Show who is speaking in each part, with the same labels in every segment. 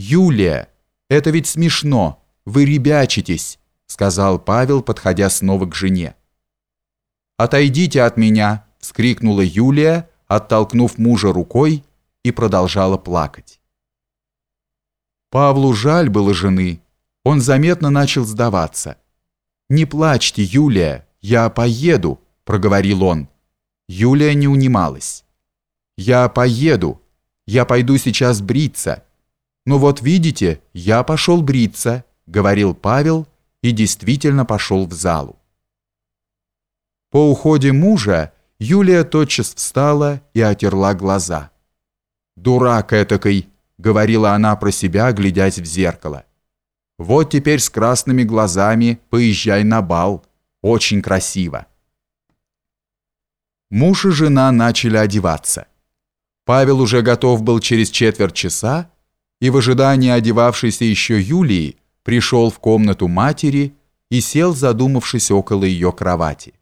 Speaker 1: «Юлия, это ведь смешно, вы ребячитесь», сказал Павел, подходя снова к жене. «Отойдите от меня!» – вскрикнула Юлия, оттолкнув мужа рукой и продолжала плакать. Павлу жаль было жены. Он заметно начал сдаваться. «Не плачьте, Юлия, я поеду», – проговорил он. Юлия не унималась. «Я поеду. Я пойду сейчас бриться». «Ну вот видите, я пошел бриться», – говорил Павел и действительно пошел в залу. По уходе мужа Юлия тотчас встала и отерла глаза. «Дурак этакой!» — говорила она про себя, глядясь в зеркало. «Вот теперь с красными глазами поезжай на бал. Очень красиво!» Муж и жена начали одеваться. Павел уже готов был через четверть часа, и в ожидании одевавшейся еще Юлии пришел в комнату матери и сел, задумавшись около ее кровати.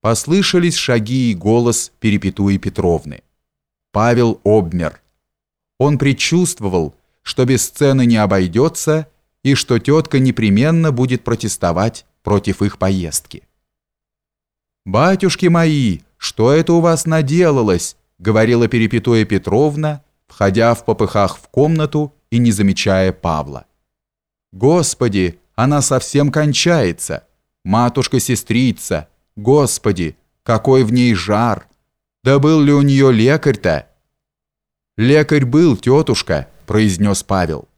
Speaker 1: Послышались шаги и голос Перепетуи Петровны. Павел обмер. Он предчувствовал, что без сцены не обойдется и что тетка непременно будет протестовать против их поездки. «Батюшки мои, что это у вас наделалось?» говорила Перепетуя Петровна, входя в попыхах в комнату и не замечая Павла. «Господи, она совсем кончается! Матушка-сестрица!» Господи, какой в ней жар! Да был ли у нее лекарь-то? Лекарь был, тетушка, произнес Павел.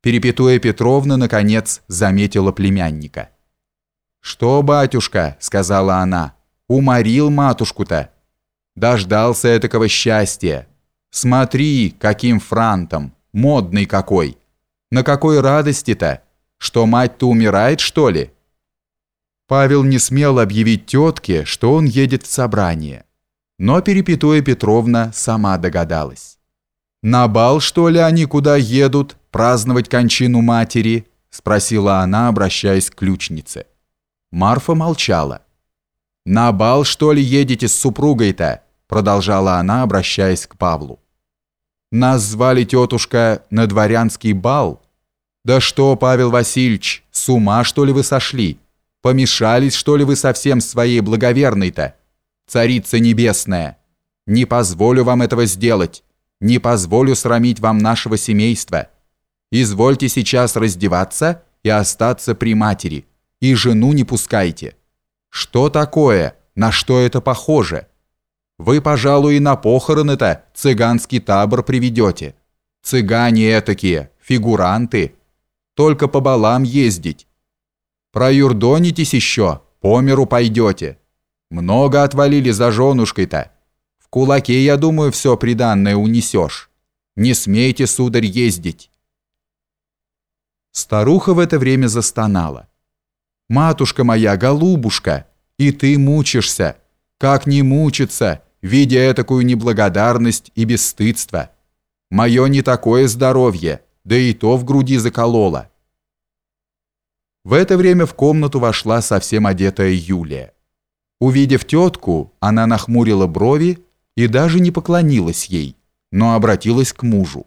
Speaker 1: Перепетуя Петровна, наконец, заметила племянника. «Что, батюшка?» — сказала она. «Уморил матушку-то. Дождался этакого счастья. Смотри, каким франтом, модный какой. На какой радости-то? Что мать-то умирает, что ли?» Павел не смел объявить тетке, что он едет в собрание. Но Перепетуя Петровна сама догадалась. «На бал, что ли, они куда едут? Праздновать кончину матери?» спросила она, обращаясь к ключнице. Марфа молчала. «На бал, что ли, едете с супругой-то?» продолжала она, обращаясь к Павлу. «Нас звали тетушка на дворянский бал?» «Да что, Павел Васильевич, с ума, что ли, вы сошли?» Помешались, что ли, вы совсем своей благоверной-то? Царица Небесная, не позволю вам этого сделать, не позволю срамить вам нашего семейства. Извольте сейчас раздеваться и остаться при матери, и жену не пускайте. Что такое? На что это похоже? Вы, пожалуй, и на похороны-то цыганский табор приведете. Цыгане этакие, фигуранты. Только по балам ездить, Проюрдонитесь еще, по миру пойдете. Много отвалили за женушкой-то. В кулаке, я думаю, все приданное унесешь. Не смейте, сударь, ездить. Старуха в это время застонала. «Матушка моя, голубушка, и ты мучишься. Как не мучиться, видя такую неблагодарность и бесстыдство? Мое не такое здоровье, да и то в груди закололо. В это время в комнату вошла совсем одетая Юлия. Увидев тетку, она нахмурила брови и даже не поклонилась ей, но обратилась к мужу.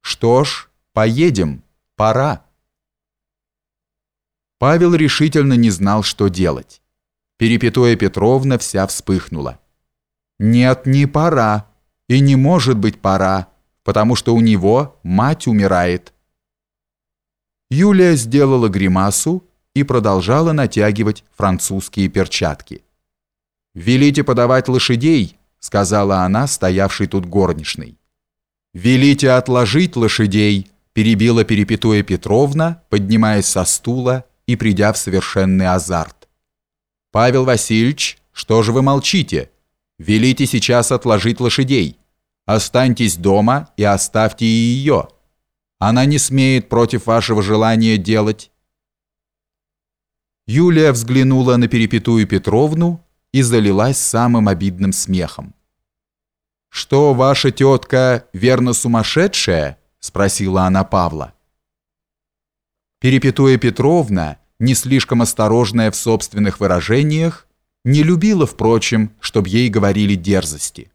Speaker 1: «Что ж, поедем, пора». Павел решительно не знал, что делать. Перепетуя Петровна вся вспыхнула. «Нет, не пора, и не может быть пора, потому что у него мать умирает». Юлия сделала гримасу и продолжала натягивать французские перчатки. «Велите подавать лошадей», — сказала она, стоявшей тут горничной. «Велите отложить лошадей», — перебила Перепетуя Петровна, поднимаясь со стула и придя в совершенный азарт. «Павел Васильевич, что же вы молчите? Велите сейчас отложить лошадей. Останьтесь дома и оставьте и ее». Она не смеет против вашего желания делать. Юлия взглянула на Перепетую Петровну и залилась самым обидным смехом. «Что, ваша тетка верно сумасшедшая?» – спросила она Павла. Перепетуя Петровна, не слишком осторожная в собственных выражениях, не любила, впрочем, чтобы ей говорили дерзости.